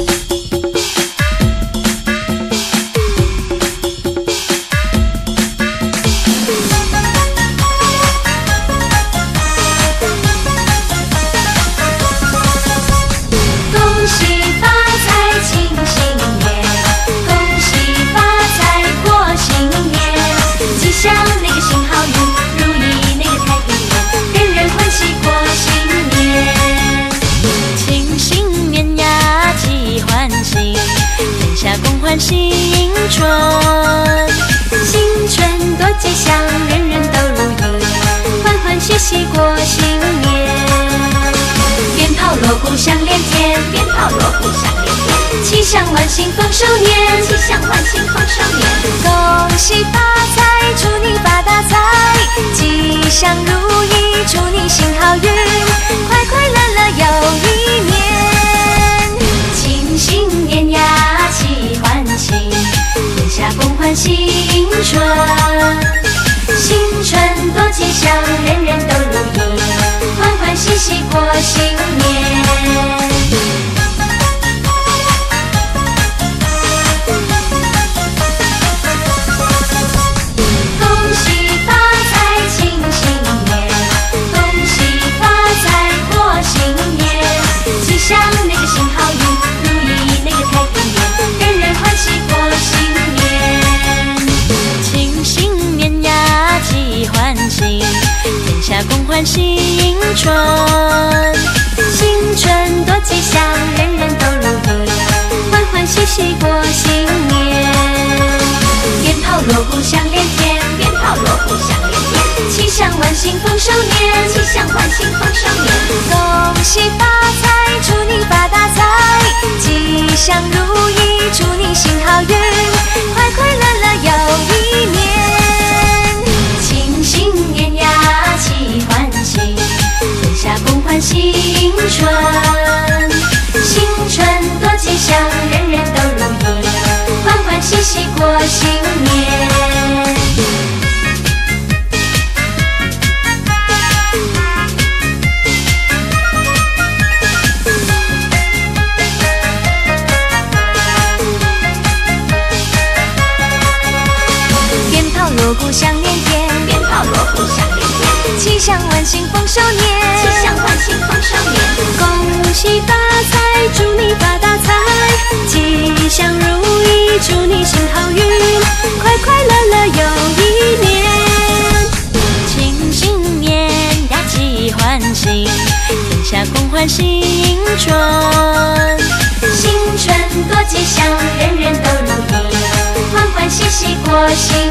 恭天下共欢喜迎春。新春多吉祥，人人都如意，欢欢喜喜过新年。鞭炮锣鼓响连天，鞭炮锣鼓响连天，吉祥万幸丰收年，吉祥万幸丰收年。像那个新好运，如意那个太平年，人人欢喜过新年。庆新年呀，齐欢庆，天下共欢喜迎春。新春多吉祥，人人都如意，欢欢喜喜过新年。鞭炮锣鼓响连天，鞭炮锣鼓响连天，吉祥万幸丰收年，吉祥万幸丰收年。恭喜发财，祝你发大财，吉祥如意，祝你新好运，快快乐乐又一年。庆新年呀，齐欢庆，天下共欢新春。锣鼓响连天，鞭炮锣鼓响连天，吉祥万幸丰收年，吉祥万幸丰收年。恭喜发财，祝你发大财，吉祥如意，祝你行好运，快快乐乐又一年。庆新年呀，吉欢庆，天下共欢喜迎春。新春多吉祥，人人都如意，欢欢喜喜过新。